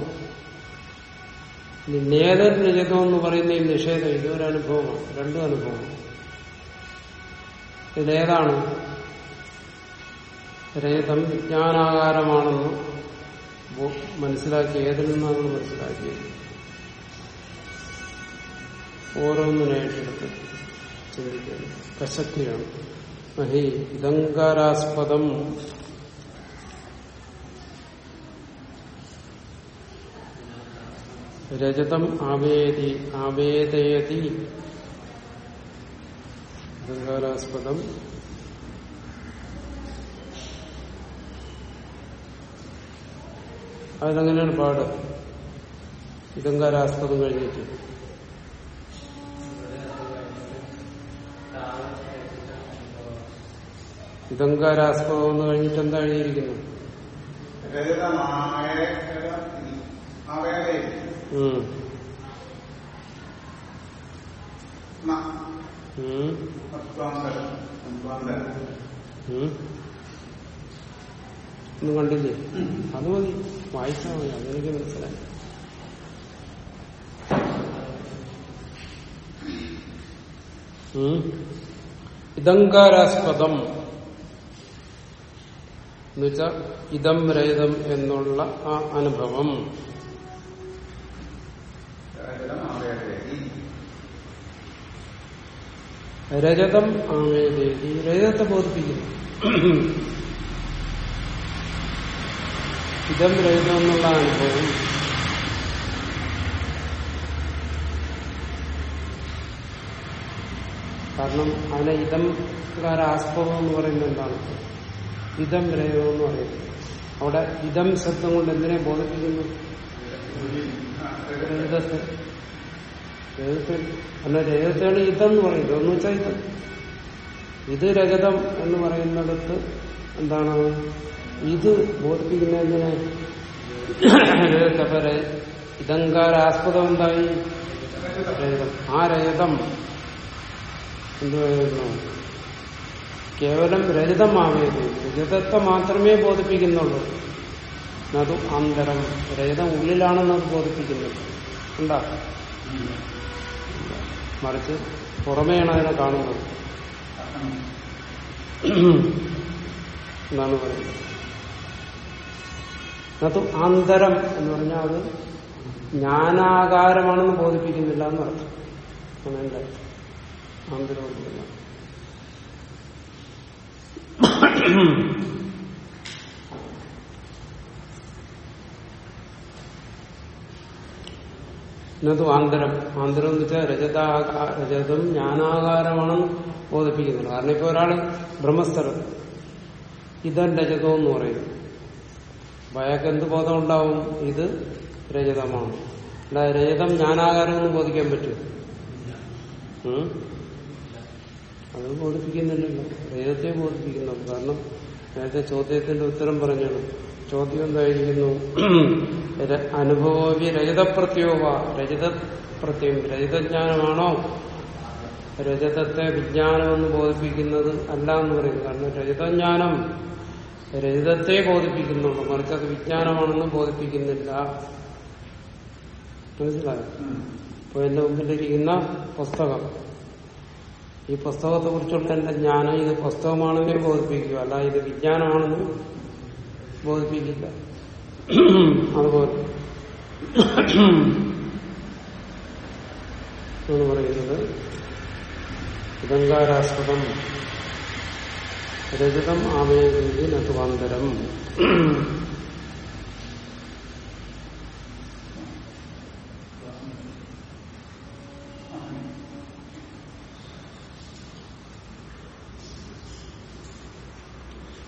നേതൻ രജതം എന്ന് പറയുന്ന ഈ നിഷേധം ഇതൊരനുഭവമാണ് രണ്ടും അനുഭവമാണ്. ഇതേതാണ് രജതം വിജ്ഞാനാകാരമാണെന്ന് മനസ്സിലാക്കി ഏതിൽ നിന്നാണ് മനസ്സിലാക്കിയത് ഓരോന്നിനായിട്ടെടുത്ത് ചിന്തിക്കുന്നു. പ്രസക്തിയാണ് മഹി ഇതങ്കാരാസ്പദം രജതം ആവേദി ആവേദയതി. ഇതങ്കാരാസ്പദം അതെങ്ങനെയാണ് പാട്. ഇതങ്കാരാസ്പദം കഴിഞ്ഞിട്ട്. ഇതങ്കാരാസ്പദം എന്ന് കഴിഞ്ഞിട്ട് എന്താ എഴുതിയിരിക്കുന്നു. ഒന്നും കണ്ടില്ലേ? അത് മതി. വായിച്ചാൽ മതി അതെനിക്ക് മനസ്സിലായി. ഇതങ്കാരാസ്പദം എന്നുവെച്ചാൽ ഇതം രഹിതം എന്നുള്ള ആ അനുഭവം. രജതം ആമേദേതി രജതത്തെ ബോധിപ്പിക്കുന്നു. ഇതം രഹിതം എന്നുള്ള അനുഭവം. കാരണം അതിനെ ഇതം ആസ്പദം എന്ന് പറയുന്നത് എന്താണ്? ഇതം രഹിതം എന്ന് പറയുന്നത്. അവിടെ ഇതം ശബ്ദം കൊണ്ട് എന്തിനെ ബോധിപ്പിക്കുന്നു? രജതത്തെ രജതത്തെ എന്ന് രജതത്തെയാണ് ഇതെന്ന് പറയുന്നത്. എന്ന് വെച്ചാൽ ഇത്. ഇത് എന്ന് പറയുന്നിടത്ത് എന്താണ്? ഇത് ബോധിപ്പിക്കുന്നതിനെ രേതത്തെ അപ്പൊ ര- ഇതങ്കാരാസ്പദം എന്തായി ആ രജതം എന്തുവായിരുന്നു കേവലം രജതമാവേത് രജതത്തെ മാത്രമേ ബോധിപ്പിക്കുന്നുള്ളൂ. അത് അന്തരം. രജതം ഉള്ളിലാണെന്ന് അത് ബോധിപ്പിക്കുന്നത് ഉണ്ടാ മറിച്ച് പുറമേയാണ് അതിനെ കാണുന്നത്. എന്നാണ് പറയുന്നത്? അത് ആന്തരം എന്ന് പറഞ്ഞാൽ അത് ജ്ഞാനാകാരമാണെന്ന് ബോധിപ്പിക്കുന്നില്ല എന്നർത്ഥം അങ്ങനെ ആന്തരം എന്ന് ആന്തരം ആന്തരം എന്ന് വെച്ചാൽ രജതാ രജതം ജ്ഞാനാകാരമാണെന്ന് ബോധിപ്പിക്കുന്നുണ്ട് കാരണം ഇപ്പൊ ഒരാൾ ബ്രഹ്മസ്ഥലം ഇതൻ രജതം എന്ന് പറയുന്നു. അയാൾക്ക് എന്ത് ബോധം ഉണ്ടാവും ഇത് രജതമാണ്. അല്ല രജതം ജ്ഞാനാകാരമെന്ന് ബോധിക്കാൻ പറ്റും? അത് ബോധിപ്പിക്കുന്നില്ലല്ലോ. രജതത്തെ ബോധിപ്പിക്കുന്നു. കാരണം നേരത്തെ ചോദ്യത്തിന്റെ ഉത്തരം പറഞ്ഞാണ്. ചോദ്യം എന്തായിരിക്കുന്നു? അനുഭവി രജതപ്രത്യോവ. രജത പ്രത്യം രജതജ്ഞാനമാണോ? രജതത്തെ വിജ്ഞാനമെന്ന് ബോധിപ്പിക്കുന്നത് അല്ല എന്ന് പറയും. കാരണം രജതജ്ഞാനം രജതത്തെ ബോധിപ്പിക്കുന്നുള്ളൂ മറിച്ച് അത് വിജ്ഞാനമാണെന്ന് ബോധിപ്പിക്കുന്നില്ല. മനസ്സിലായോ? ഇപ്പൊ എന്റെ മുമ്പിലിരിക്കുന്ന പുസ്തകം. ഈ പുസ്തകത്തെ കുറിച്ചുള്ള എന്റെ ജ്ഞാനം ഇത് പുസ്തകമാണെന്നേ ബോധിപ്പിക്കുക അല്ല ഇത് വിജ്ഞാനമാണെന്ന് ബോധിപ്പിക്കില്ല. അതുപോലെ. എന്ന് പറയുന്നത്. ഇതങ്കാരാസ്പദം രജതം ആമയരീതി നതുവാന്തരം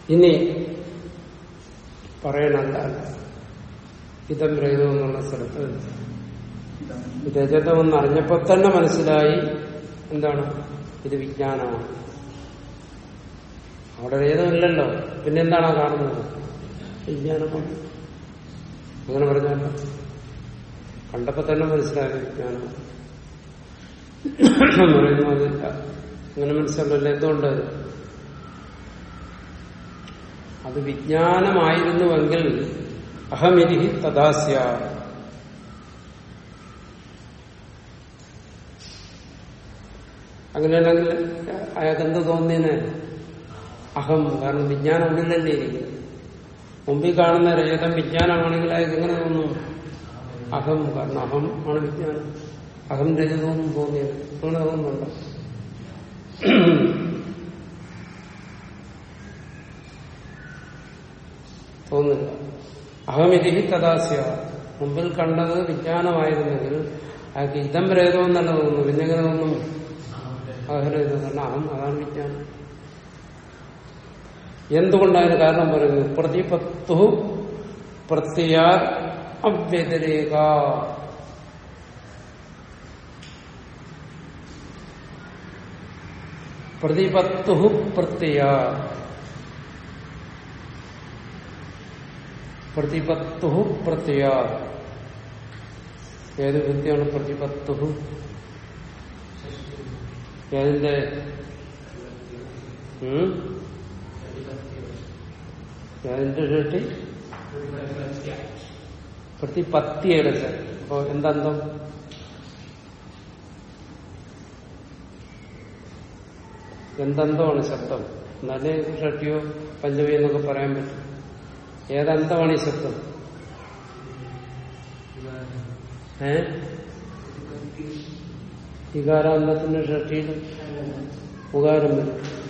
ഇനി പറയണല്ല ഇതം രഹിതം എന്നുള്ള സ്ഥലത്ത് രജതമെന്ന് അറിഞ്ഞപ്പോ തന്നെ മനസ്സിലായി എന്താണ്? ഇത് വിജ്ഞാനമാണ്. അവിടെ വേദമില്ലല്ലോ. പിന്നെന്താണ് ആ കാണുന്നത്? വിജ്ഞാനമാണ്. അങ്ങനെ പറഞ്ഞാലോ? കണ്ടപ്പോ തന്നെ മനസ്സിലായത് വിജ്ഞാനം പറയുന്നു അതില്ല അങ്ങനെ മനസ്സിലല്ലോ എന്തുകൊണ്ട്? അത് വിജ്ഞാനമായിരുന്നുവെങ്കിൽ അഹമിരിഹി തദാസ്യ. അങ്ങനെയാണെങ്കിൽ അയാൾക്ക് എന്ത് തോന്നിയതിന് അഹം കാരണം വിജ്ഞാനം ഉള്ളിൽ തന്നെ ഇരിക്കുന്നത് മുമ്പിൽ കാണുന്ന രജതം വിജ്ഞാനമാണെങ്കിൽ അയാൾക്ക് എങ്ങനെ തോന്നും അഹം കാരണം അഹം ആണ് വിജ്ഞാനം. അഹം രചിതവും തോന്നിയത്. അങ്ങനെ തോന്നുന്നുണ്ടോ? തോന്നില്ല ഇതി തദാസ്യ മുമ്പിൽ കണ്ടത് വിജ്ഞാനമായിരുന്നെങ്കിൽ അയാൾക്ക് ഇതം രേതമെന്നല്ല തോന്നുന്നു. പിന്നെങ്ങനെ തോന്നുന്നു? തോന്നും അഹരേതം കാരണം അഹം അതാണ് വിജ്ഞാനം. എന്തുകൊണ്ടതിന് കാരണം പറയുന്നു പ്രതിപത്തു പ്രത്യാ അവ്യതിരേക. പ്രതിപത്തു പ്രത്യ പ്രതിപത്തു പ്രത്യ ഏത് വൃത്തിയാണ് പ്രതിപത്തു ഏതിന്റെ? ഉം? ഏതിന്റെ ഷട്ടി പ്രതിപത്തിയുടെ അപ്പൊ എന്തന്തം? എന്തന്തമാണ് ശബ്ദം? എന്നാലേ ഷട്ടിയോ പഞ്ചമി എന്നൊക്കെ പറയാൻ പറ്റും. ഏതന്തമാണ് ഈ ശബ്ദം? ഏ? വികാരാന്തത്തിന്റെ ഷട്ടിയിലും ഉകാരം വരും.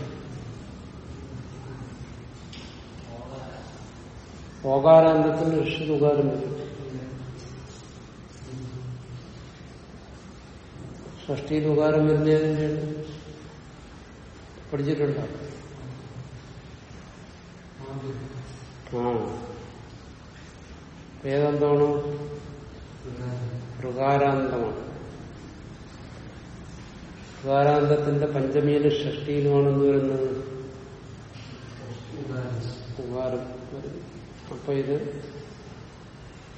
ഓകാരാന്തത്തിന്റെ ഋഷി ഉകാരം വരും ഷഷ്ടിയിൽ ഉകാരം വരുന്നതിന്റെ പഠിച്ചിട്ടുണ്ട? ഏതെന്താണ് ഋകാരാന്തമാണ്. ഋകാരാന്തത്തിന്റെ പഞ്ചമിയിലും ഷഷ്ടിയിലുമാണെന്ന് വരുന്നത്. ഉകാരം വരുന്നു അപ്പൊ ഇത്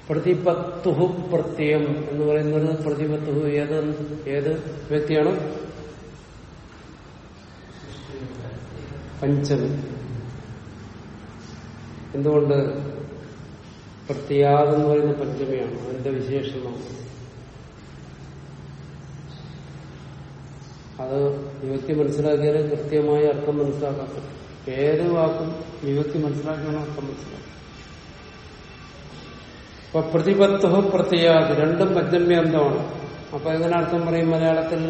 പ്രതിപത്തുഹു പ്രത്യയം എന്ന് പറയുന്നത് പ്രതിപത്തുഹു ഏത് ഏത് വ്യക്തിയാണ്? പഞ്ചമി. എന്തുകൊണ്ട് പ്രത്യാഗെന്ന് പറയുന്ന പഞ്ചമിയാണ്? അതിന്റെ വിശേഷമാണ് അത് വിഭക്തി മനസ്സിലാക്കിയാൽ കൃത്യമായ അർത്ഥം മനസ്സിലാക്കാൻ പറ്റും. ഏത് വാക്കും വിഭക്തി മനസ്സിലാക്കിയാണ് അർത്ഥം മനസ്സിലാക്കുക അപ്പൊ പ്രതിപത്വ പ്രത്യാതി രണ്ടും പഞ്ചമ്യന്തമാണ് അപ്പൊ ഇതിനർത്ഥം പറയും മലയാളത്തിൽ?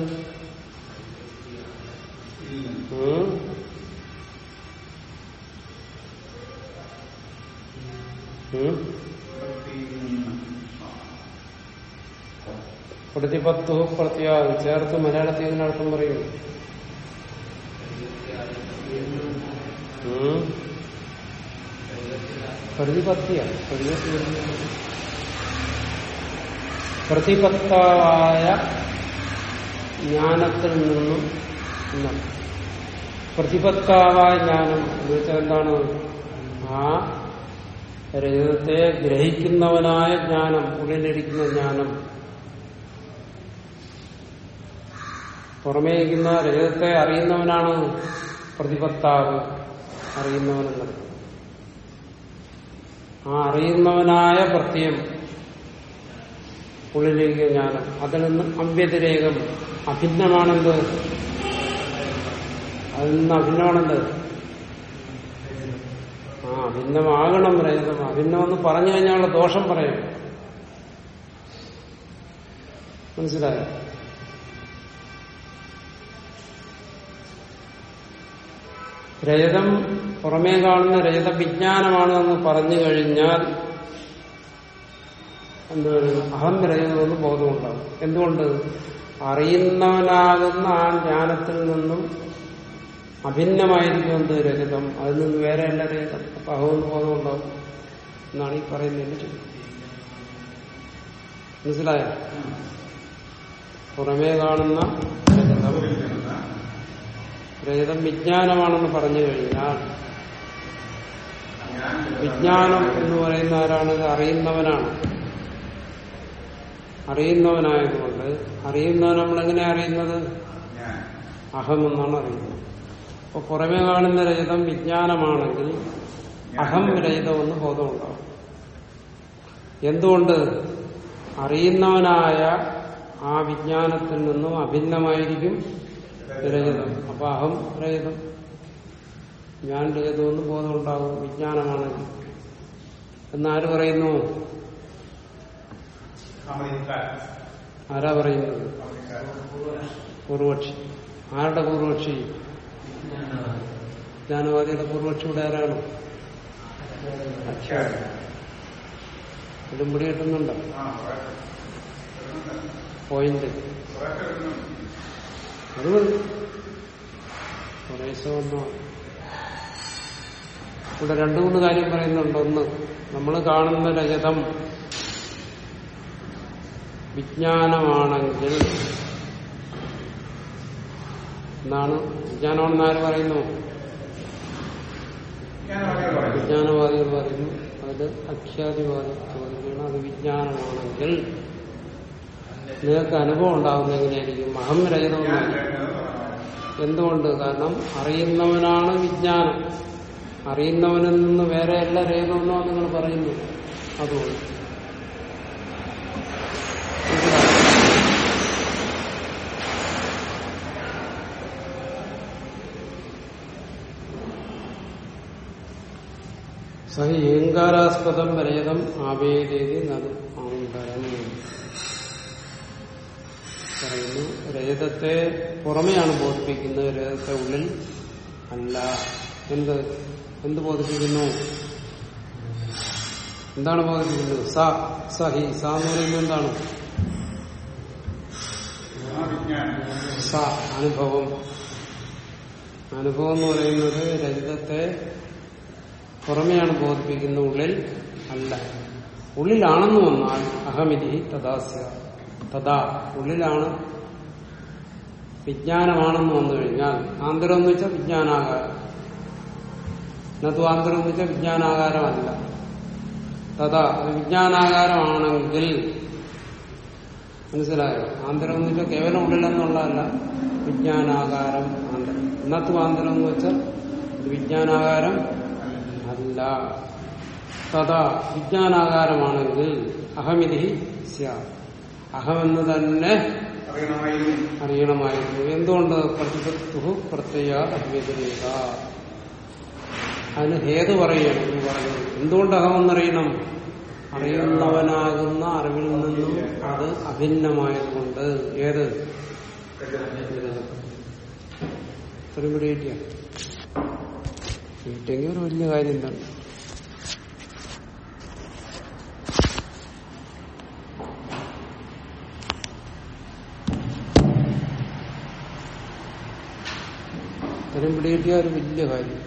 പ്രതിപത്തു പ്രത്യാഗ് ചേർത്ത് മലയാളത്തിൽ ഇതിനർത്ഥം പറയും? പ്രതിപത്തിയാണ്. പ്രതിപത്തി വരുന്നത് പ്രതിപത്താവായ ജ്ഞാനത്തിൽ നിന്നും പ്രതിപത്താവായ ജ്ഞാനം എന്ന് വെച്ചാൽ എന്താണ് ആ രജതത്തെ ഗ്രഹിക്കുന്നവനായ ജ്ഞാനം ഉള്ളിലിരിക്കുന്ന ജ്ഞാനം. പുറമേക്കുന്ന രജതത്തെ അറിയുന്നവനാണ് പ്രതിപത്താവ് അറിയുന്നവനെന്നത് ആ അറിയുന്നവനായ പ്രത്യം ഉള്ളിലേക്ക് ജ്ഞാനം അതിൽ നിന്ന് അവ്യതിരേകം അഭിന്നമാണെന്ത്? അതിൽ നിന്ന് അഭിന്നമാണെന്ത്? ആ അഭിന്നമാകണം രഹിതം അഭിന്നമെന്ന് പറഞ്ഞു കഴിഞ്ഞാൽ ദോഷം പറയാം. മനസ്സിലായോ? രജതം പുറമേ കാണുന്ന രജത വിജ്ഞാനമാണ് എന്ന് പറഞ്ഞു കഴിഞ്ഞാൽ എന്ത് വരും അഹം രജതമെന്ന് ബോധമുണ്ടാകും. എന്തുകൊണ്ട്? അറിയുന്നവനാകുന്ന ആ ജ്ഞാനത്തിൽ നിന്നും അഭിന്നമായിരിക്കും എന്ത് രഹിതം അതിൽ നിന്ന് വേറെ എല്ലാ രഹിതം അപ്പൊ അഹമെന്ന് ബോധമുണ്ടാകും എന്നാണ് ഈ പറയുന്നതിന്റെ ചുറ്റും മനസ്സിലായോ? പുറമേ കാണുന്ന രഹിതം വിജ്ഞാനമാണെന്ന് പറഞ്ഞു കഴിഞ്ഞാൽ വിജ്ഞാനം എന്ന് പറയുന്ന ആരാണ്? അറിയുന്നവനാണ്. അറിയുന്നവനായതുകൊണ്ട് അറിയുന്നവൻ നമ്മൾ എങ്ങനെ അറിയുന്നത്? ഞാൻ. അഹം എന്നാണ് അറിയുന്നത്. അപ്പൊ പുറമേ കാണുന്ന രഹിതം വിജ്ഞാനമാണെങ്കിൽ അഹം രഹിതമെന്ന് ബോധമുണ്ടാവും. എന്തുകൊണ്ട്? അറിയുന്നവനായ ആ വിജ്ഞാനത്തിൽ നിന്നും അഭിന്നമായിരിക്കും രഹിതം അപ്പൊ അഹം രഹിതം ഞാൻ രഹിതമെന്ന് ബോധമുണ്ടാകും വിജ്ഞാനമാണെങ്കിൽ. എന്നാര് പറയുന്നു? ആരാ പറയുന്നത്? പൂർവക്ഷി ആരുടെ പൂർവക്ഷി ജ്ഞാനവാദിയുടെ പൂർവക്ഷി ഇവിടെ ആരാണ്? ഇതും പിടി കിട്ടുന്നുണ്ടോ? പോയിന്റ്. അത് മതി. ഒന്നോ ഇവിടെ രണ്ടു മൂന്ന് കാര്യം പറയുന്നുണ്ട്. ഒന്ന് നമ്മൾ കാണുന്ന രജതം. വിജ്ഞാനമാണെങ്കിൽ എന്താണ് വിജ്ഞാനമാണെന്ന് ആര് പറയുന്നു? വിജ്ഞാനവാദികൾ പറയുന്നു. അത് അഖ്യാതിവാദി ചോദിക്കുകയാണ് അത് വിജ്ഞാനമാണെങ്കിൽ നിങ്ങൾക്ക് അനുഭവം ഉണ്ടാകുന്ന എങ്ങനെയായിരിക്കും? അഹം രഹിതമാണ് എന്തുകൊണ്ട്? കാരണം അറിയുന്നവനാണ് വിജ്ഞാനം. അറിയുന്നവനിൽ നിന്ന് വേറെ രേഖ രേഖമെന്നോ നിങ്ങൾ പറയുന്നു. അതുകൊണ്ട് മനസ്സിലായോ? സഹി ഏങ്കാരാസ്പദം രേതം ആവേദേതി പറയുന്നു. രേതത്തെ പുറമെയാണ് ബോധിപ്പിക്കുന്നത്. രേതത്തെ ഉള്ളിൽ അല്ല. എന്ത്? എന്ത് ബോധിപ്പിക്കുന്നു? എന്താണ് ബോധിപ്പിക്കുന്നത്? സ സഹി. സ എന്ന് പറയുന്നത് എന്താണ്? സ അനുഭവം. അനുഭവം എന്ന് പറയുന്നത് രജതത്തെ പുറമെയാണ് ബോധിപ്പിക്കുന്ന ഉള്ളിൽ അല്ല. ഉള്ളിലാണെന്ന് വന്നാൽ അഹമിതി തഥാസ്യ തഥാ ഉള്ളിലാണ്. വിജ്ഞാനമാണെന്ന് വന്നു കഴിഞ്ഞാൽ ആന്തരം എന്ന് വെച്ചാൽ വിജ്ഞാനാകാരം. നതു ആന്തരം എന്ന് വെച്ചാൽ വിജ്ഞാനാകാരമല്ല. തഥാ അത് വിജ്ഞാനാകാരമാണെങ്കിൽ മനസ്സിലായോ? ആന്തരം എന്ന് വെച്ചാൽ കേവലം ഉള്ളിലെന്നുള്ളതല്ല വിജ്ഞാനാകാരം ആന്തരം. ഇന്നത്തെ ആന്തരം എന്ന് വെച്ചാൽ വിജ്ഞാനാകാരം അല്ല തഥാ വിജ്ഞാനാകാരമാണെങ്കിൽ അഹമിതി അഹമെന്ന് തന്നെ അറിയണമായിരുന്നു. എന്തുകൊണ്ട് പ്രതിപത്തു പ്രത്യയ അവ്യതിരേക അതിന് ഹേതു പറയണം എന്ന് പറഞ്ഞു. എന്തുകൊണ്ട് അഹമെന്നറിയണം? അറിയുന്നവനാകുന്ന അറിവിൽ നിന്നും അത് അഭിന്നമായതുകൊണ്ട്. ഏത്? ഇത്രയും പിടിയിട്ടിയാണ് കിട്ടിയെങ്കിൽ ഒരു വലിയ കാര്യം തന്നെ. തരം പിടികിട്ടിയ ഒരു വലിയ കാര്യം.